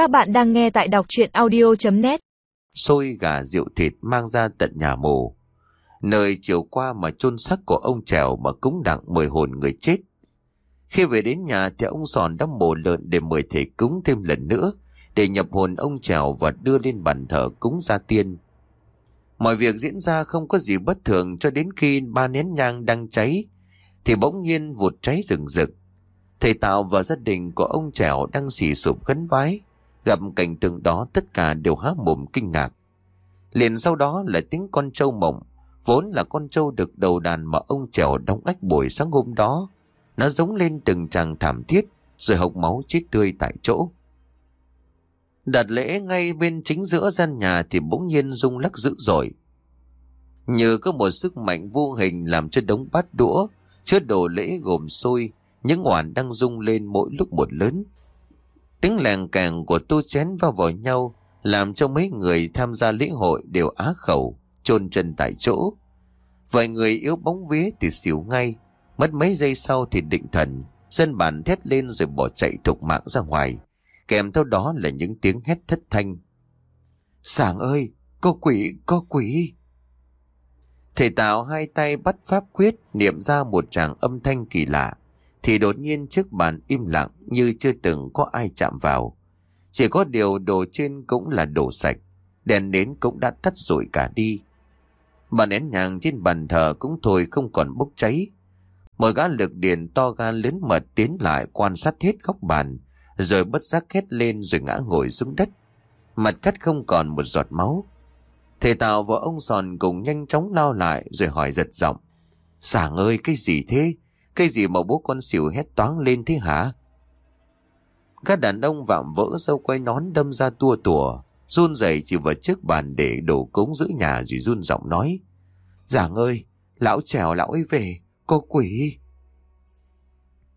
Các bạn đang nghe tại đọc chuyện audio.net Xôi gà rượu thịt mang ra tận nhà mồ. Nơi chiều qua mà chôn xác của ông Trèo mà cúng đặng mời hồn người chết. Khi về đến nhà thì ông Sòn đã mổ lợn để mời thầy cúng thêm lần nữa, để nhập hồn ông Trèo và đưa lên bàn thờ cúng gia tiên. Mọi việc diễn ra không có gì bất thường cho đến khi ba nén nhang đang cháy, thì bỗng nhiên vụt cháy rừng rực. Thầy Tạo và gia đình của ông Trèo đang xì sụp khấn vái. Gặp cảnh tượng đó tất cả đều há mồm kinh ngạc. Liền sau đó là tiếng con trâu mộng, vốn là con trâu được đầu đàn mà ông Trèo đóng ách buổi sáng hôm đó. Nó giống lên từng tràng thảm thiết rồi hộc máu chết tươi tại chỗ. Đặt lễ ngay bên chính giữa gian nhà thì bỗng nhiên rung lắc dữ dội. nhờ có một sức mạnh vô hình làm cho đống bát đũa, chứa đồ lễ gồm xôi, những ngoản đang rung lên mỗi lúc một lớn. Tiếng làng càng của tô chén vào vào nhau làm cho mấy người tham gia lễ hội đều á khẩu, chôn chân tại chỗ. Vài người yếu bóng vía thì xỉu ngay, mất mấy giây sau thì định thần, dân bản thét lên rồi bỏ chạy thục mạng ra ngoài, kèm theo đó là những tiếng hét thất thanh. Sảng ơi, có quỷ, có quỷ! Thầy Tạo hai tay bắt pháp quyết niệm ra một tràng âm thanh kỳ lạ thì đột nhiên chiếc bàn im lặng như chưa từng có ai chạm vào. Chỉ có điều đồ trên cũng là đồ sạch, đèn nến cũng đã tắt rụi cả đi. Bàn nén nhàng trên bàn thờ cũng thôi không còn bốc cháy. Một gã lực điện to gan lớn mật tiến lại quan sát hết góc bàn, rồi bất giác khét lên rồi ngã ngồi xuống đất. Mặt cắt không còn một giọt máu. Thầy Tào và ông Sòn cùng nhanh chóng lao lại rồi hỏi giật giọng. Sảng ơi cái gì thế? Cái gì mà bố con xỉu hét toáng lên thế hả? Các đàn ông vạm vỡ sau quay nón đâm ra tua tùa, run rẩy chỉ vào trước bàn để đổ cúng giữ nhà rồi run giọng nói. Giảng ơi, lão trèo lão ấy về, cô quỷ.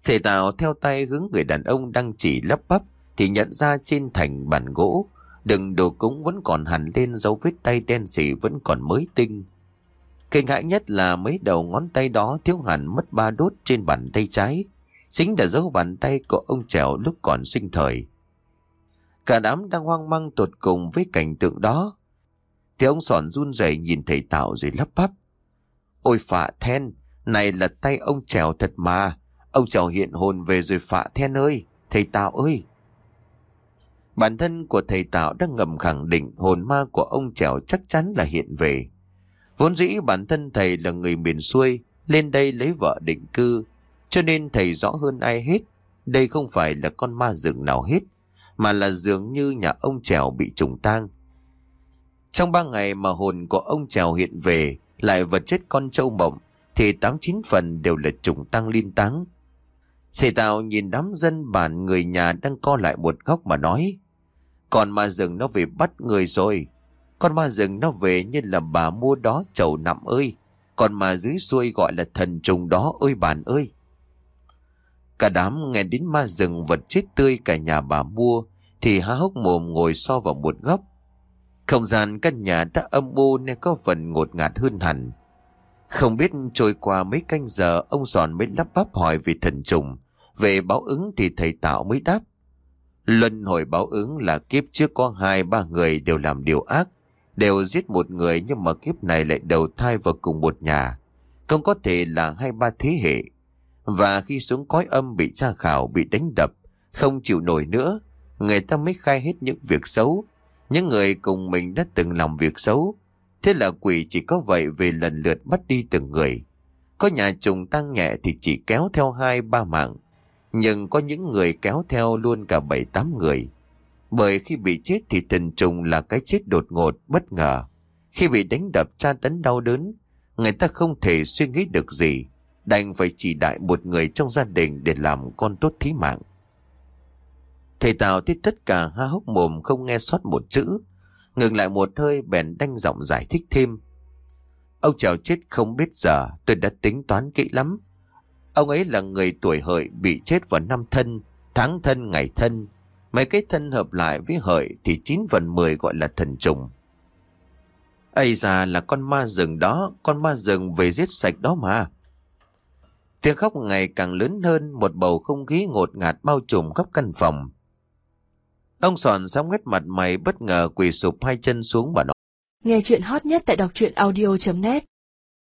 Thầy Tào theo tay hướng người đàn ông đang chỉ lấp bắp thì nhận ra trên thành bàn gỗ, đừng đồ cúng vẫn còn hẳn lên dấu vết tay đen xỉ vẫn còn mới tinh. Kinh hãi nhất là mấy đầu ngón tay đó thiếu hẳn mất ba đốt trên bàn tay trái. Chính là dấu bàn tay của ông Trèo lúc còn sinh thời. Cả đám đang hoang mang tột cùng với cảnh tượng đó. Thì ông sòn run rẩy nhìn thầy Tạo rồi lắp bắp. Ôi phạ then, này là tay ông Trèo thật mà. Ông Trèo hiện hồn về rồi phạ then ơi, thầy Tạo ơi. Bản thân của thầy Tạo đang ngầm khẳng định hồn ma của ông Trèo chắc chắn là hiện về. Vốn dĩ bản thân thầy là người miền xuôi, lên đây lấy vợ định cư, cho nên thầy rõ hơn ai hết, đây không phải là con ma rừng nào hết, mà là dường như nhà ông Trèo bị trùng tang. Trong ba ngày mà hồn của ông Trèo hiện về, lại vật chết con trâu mộng, thì tám chín phần đều là trùng tăng liên táng. Thầy Tào nhìn đám dân bản người nhà đang co lại một góc mà nói, còn ma rừng nó về bắt người rồi, con ma rừng nó về như là bà mua đó, chầu nằm ơi. Còn mà dưới xuôi gọi là thần trùng đó ơi bạn ơi. Cả đám nghe đến ma rừng vật chết tươi cả nhà bà mua, thì há hốc mồm ngồi so vào một góc. Không gian căn nhà đã âm u nên có phần ngột ngạt hơn hẳn. Không biết trôi qua mấy canh giờ, ông giòn mới lắp bắp hỏi về thần trùng. Về báo ứng thì thầy Tạo mới đáp. Luân hồi báo ứng là kiếp trước có hai, ba người đều làm điều ác đều giết một người nhưng mà kiếp này lại đầu thai vào cùng một nhà. Không có thể là hai ba thế hệ. Và khi xuống cõi âm bị tra khảo, bị đánh đập, không chịu nổi nữa, người ta mới khai hết những việc xấu. Những người cùng mình đã từng làm việc xấu. Thế là quỷ chỉ có vậy về lần lượt bắt đi từng người. Có nhà trùng tăng nhẹ thì chỉ kéo theo hai ba mạng. Nhưng có những người kéo theo luôn cả bảy tám người. Bởi khi bị chết thì thần trùng là cái chết đột ngột, bất ngờ. Khi bị đánh đập tra tấn đau đớn, người ta không thể suy nghĩ được gì. Đành phải chỉ đại một người trong gia đình để làm con tốt thí mạng. Thầy Tào thấy tất cả ha hốc mồm không nghe sót một chữ. Ngừng lại một hơi bèn đanh giọng giải thích thêm. Ông chào chết không biết giờ, tôi đã tính toán kỹ lắm. Ông ấy là người tuổi hợi bị chết vào năm thân, tháng thân ngày thân, Mấy cái thân hợp lại với hợi thì 9 phần 10 gọi là thần trùng. Ây ra là con ma rừng đó, con ma rừng về giết sạch đó mà. Tiếng khóc ngày càng lớn hơn, một bầu không khí ngột ngạt bao trùm khắp căn phòng. Ông Sòn sóng quét mặt mày bất ngờ quỳ sụp hai chân xuống và nói. Nghe chuyện hot nhất tại đọc truyện audio.net